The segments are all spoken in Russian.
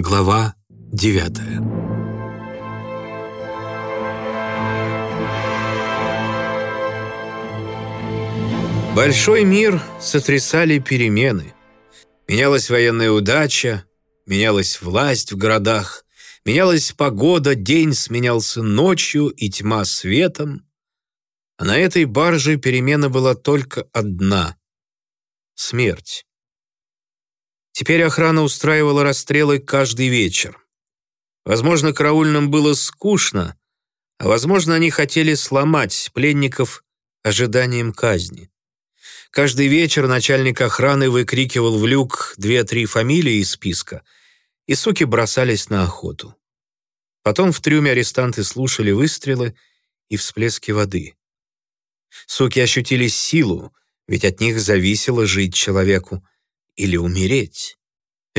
Глава девятая Большой мир сотрясали перемены. Менялась военная удача, менялась власть в городах, менялась погода, день сменялся ночью и тьма светом. А на этой барже перемена была только одна — смерть. Теперь охрана устраивала расстрелы каждый вечер. Возможно, караульным было скучно, а возможно, они хотели сломать пленников ожиданием казни. Каждый вечер начальник охраны выкрикивал в люк две-три фамилии из списка, и суки бросались на охоту. Потом в трюме арестанты слушали выстрелы и всплески воды. Суки ощутили силу, ведь от них зависело жить человеку или умереть.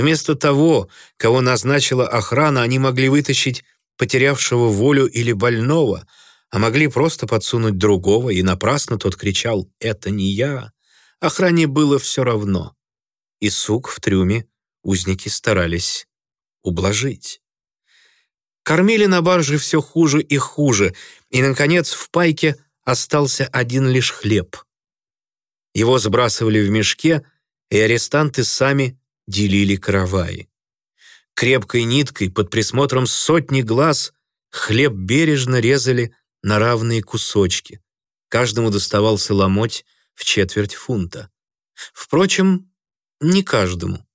Вместо того, кого назначила охрана, они могли вытащить потерявшего волю или больного, а могли просто подсунуть другого, и напрасно тот кричал «Это не я». Охране было все равно. И сук в трюме узники старались ублажить. Кормили на барже все хуже и хуже, и, наконец, в пайке остался один лишь хлеб. Его сбрасывали в мешке, и арестанты сами делили караваи. Крепкой ниткой под присмотром сотни глаз хлеб бережно резали на равные кусочки. Каждому доставался ломоть в четверть фунта. Впрочем, не каждому.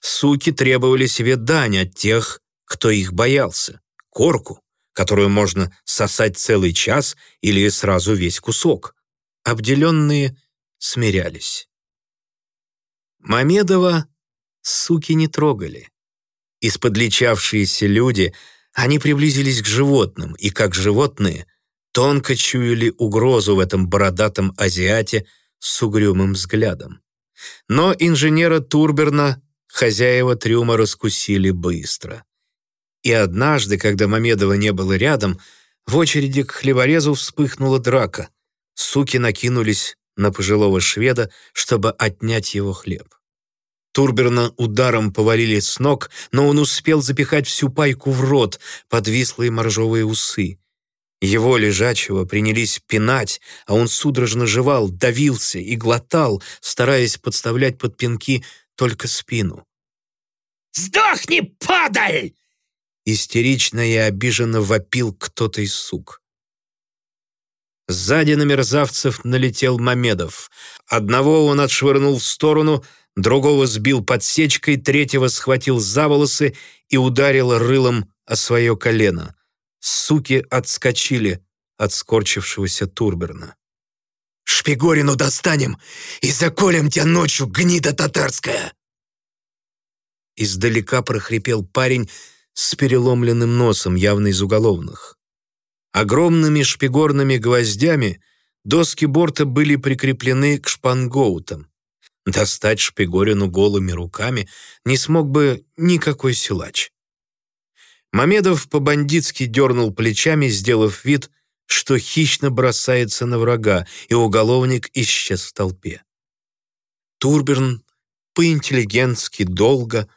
Суки требовали себе дань от тех, кто их боялся, корку, которую можно сосать целый час или сразу весь кусок. Обделенные смирялись. Мамедова суки не трогали. Исподличавшиеся люди, они приблизились к животным, и как животные тонко чуяли угрозу в этом бородатом азиате с угрюмым взглядом. Но инженера Турберна хозяева трюма раскусили быстро. И однажды, когда Мамедова не было рядом, в очереди к хлеборезу вспыхнула драка. Суки накинулись на пожилого шведа, чтобы отнять его хлеб. Турберна ударом повалили с ног, но он успел запихать всю пайку в рот, подвислые моржовые усы. Его лежачего принялись пинать, а он судорожно жевал, давился и глотал, стараясь подставлять под пинки только спину. «Сдохни, падаль!» Истерично и обиженно вопил кто-то из сук. Сзади на мерзавцев налетел Мамедов. Одного он отшвырнул в сторону, другого сбил подсечкой, третьего схватил за волосы и ударил рылом о свое колено. Суки отскочили от скорчившегося Турберна. «Шпигорину достанем и заколем тебя ночью, гнида татарская!» Издалека прохрипел парень с переломленным носом, явно из уголовных. Огромными шпигорными гвоздями доски борта были прикреплены к шпангоутам. Достать шпигорину голыми руками не смог бы никакой силач. Мамедов по-бандитски дернул плечами, сделав вид, что хищно бросается на врага, и уголовник исчез в толпе. Турберн по-интеллигентски долго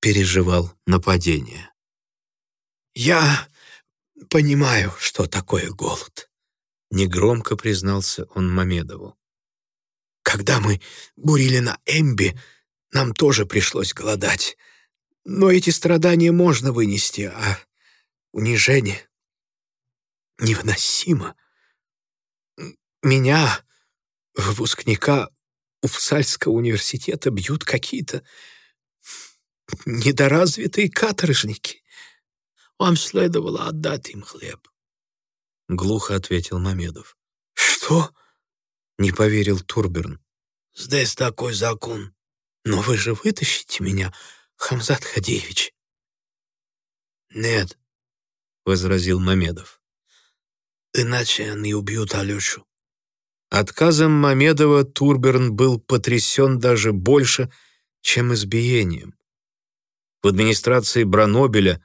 переживал нападение. «Я понимаю, что такое голод», — негромко признался он Мамедову. «Когда мы бурили на Эмби, нам тоже пришлось голодать. Но эти страдания можно вынести, а унижение невыносимо. Меня, выпускника Уфсальского университета, бьют какие-то недоразвитые каторжники. Вам следовало отдать им хлеб. Глухо ответил Мамедов. Что? Не поверил Турберн. Здесь такой закон. Но вы же вытащите меня, Хамзат Хадеевич. Нет, возразил Мамедов. Иначе они убьют Алешу. Отказом Мамедова Турберн был потрясен даже больше, чем избиением. В администрации Бранобеля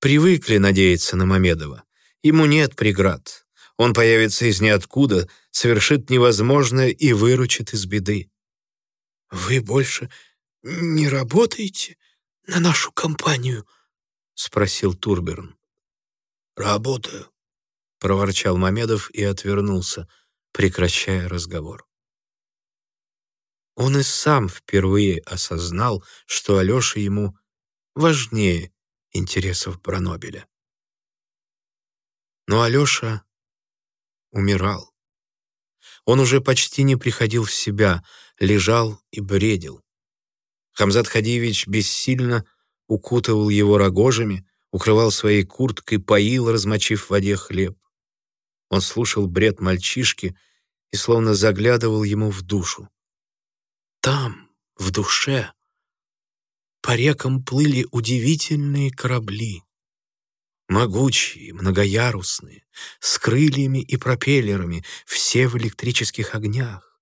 привыкли надеяться на Мамедова. Ему нет преград. Он появится из ниоткуда, совершит невозможное и выручит из беды. «Вы больше не работаете на нашу компанию, спросил Турберн. «Работаю», — проворчал Мамедов и отвернулся, прекращая разговор. Он и сам впервые осознал, что Алёша ему важнее интересов Бранобеля. Но Алёша умирал. Он уже почти не приходил в себя, лежал и бредил. Хамзат Хадиевич бессильно укутывал его рогожами, укрывал своей курткой, поил, размочив в воде хлеб. Он слушал бред мальчишки и словно заглядывал ему в душу. Там, в душе, по рекам плыли удивительные корабли. Могучие, многоярусные, с крыльями и пропеллерами, все в электрических огнях.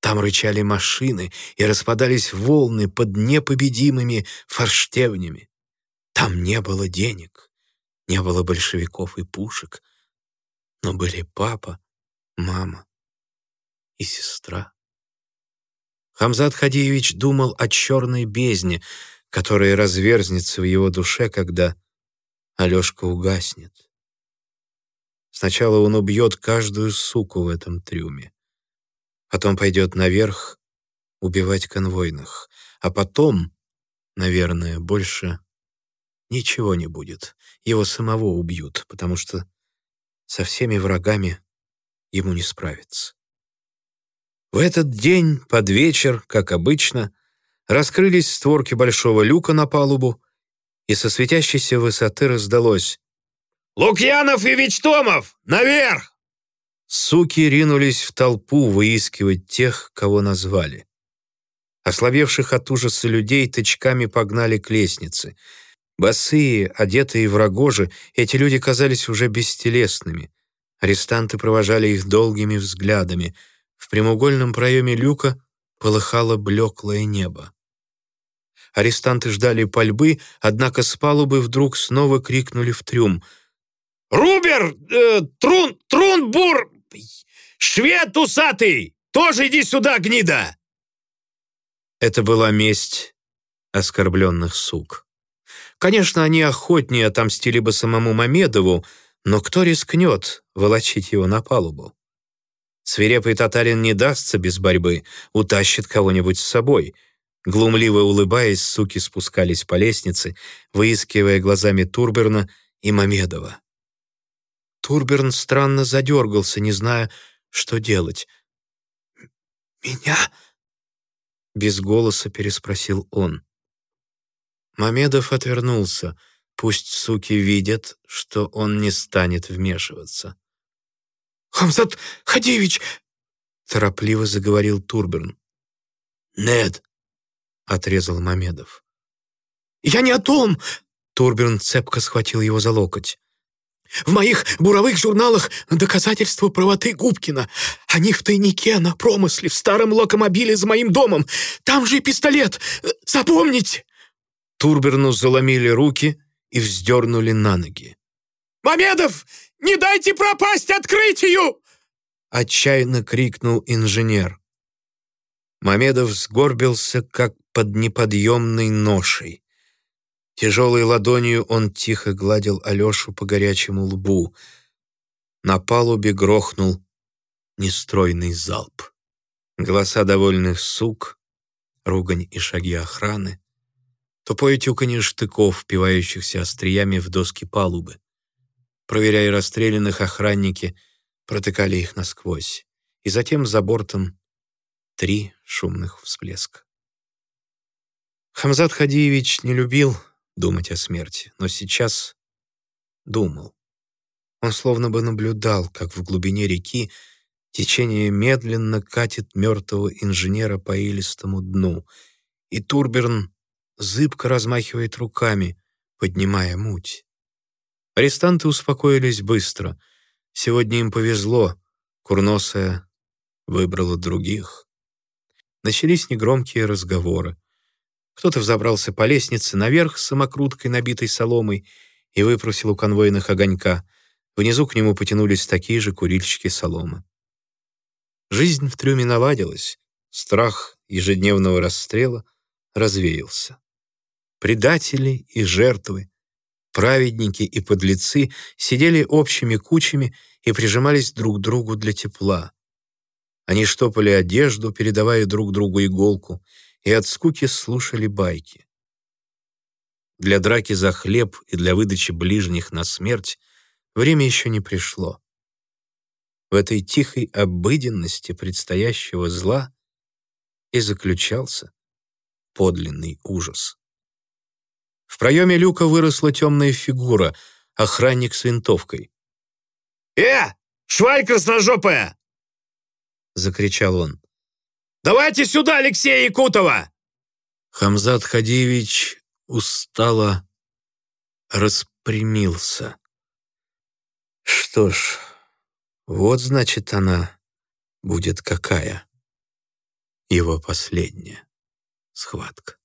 Там рычали машины и распадались волны под непобедимыми форштевнями. Там не было денег, не было большевиков и пушек, но были папа, мама и сестра. Хамзат Хадиевич думал о черной бездне, которая разверзнется в его душе, когда Алешка угаснет. Сначала он убьет каждую суку в этом трюме. Потом пойдет наверх убивать конвойных. А потом, наверное, больше ничего не будет. Его самого убьют, потому что со всеми врагами ему не справиться. В этот день, под вечер, как обычно, раскрылись створки большого люка на палубу, и со светящейся высоты раздалось «Лукьянов и Вичтомов! Наверх!» Суки ринулись в толпу выискивать тех, кого назвали. Ослабевших от ужаса людей тычками погнали к лестнице. Босые, одетые в рогожи, эти люди казались уже бестелесными. Арестанты провожали их долгими взглядами — в прямоугольном проеме люка полыхало блеклое небо. Арестанты ждали пальбы, однако с палубы вдруг снова крикнули в трюм. «Рубер! Э, трун! Трунбур! Швед усатый! Тоже иди сюда, гнида!» Это была месть оскорбленных сук. Конечно, они охотнее отомстили бы самому Мамедову, но кто рискнет волочить его на палубу? Свирепый татарин не дастся без борьбы, утащит кого-нибудь с собой. Глумливо улыбаясь, суки спускались по лестнице, выискивая глазами Турберна и Мамедова. Турберн странно задергался, не зная, что делать. «Меня?» — без голоса переспросил он. Мамедов отвернулся. Пусть суки видят, что он не станет вмешиваться. «Хамзат Хадиевич!» — торопливо заговорил Турберн. «Нет!» — отрезал Мамедов. «Я не о том!» — Турберн цепко схватил его за локоть. «В моих буровых журналах доказательства правоты Губкина. Они в тайнике на промысле, в старом локомобиле за моим домом. Там же и пистолет. Запомните!» Турберну заломили руки и вздернули на ноги. «Мамедов, не дайте пропасть открытию!» Отчаянно крикнул инженер. Мамедов сгорбился, как под неподъемной ношей. Тяжелой ладонью он тихо гладил Алешу по горячему лбу. На палубе грохнул нестройный залп. Голоса довольных сук, ругань и шаги охраны, тупое тюканье штыков, впивающихся остриями в доски палубы. Проверяя расстрелянных, охранники протыкали их насквозь. И затем за бортом три шумных всплеска. Хамзат Хадиевич не любил думать о смерти, но сейчас думал. Он словно бы наблюдал, как в глубине реки течение медленно катит мертвого инженера по илистому дну, и Турберн зыбко размахивает руками, поднимая муть. Арестанты успокоились быстро. Сегодня им повезло. Курносая выбрала других. Начались негромкие разговоры. Кто-то взобрался по лестнице наверх с самокруткой, набитой соломой, и выпросил у конвойных огонька. Внизу к нему потянулись такие же курильщики соломы. Жизнь в трюме наладилась. Страх ежедневного расстрела развеялся. Предатели и жертвы Праведники и подлецы сидели общими кучами и прижимались друг к другу для тепла. Они штопали одежду, передавая друг другу иголку, и от скуки слушали байки. Для драки за хлеб и для выдачи ближних на смерть время еще не пришло. В этой тихой обыденности предстоящего зла и заключался подлинный ужас. В проеме люка выросла темная фигура, охранник с винтовкой. «Э, шваль красножопая!» — закричал он. «Давайте сюда Алексея Якутова!» Хамзат Хадиевич устало распрямился. Что ж, вот значит она будет какая. Его последняя схватка.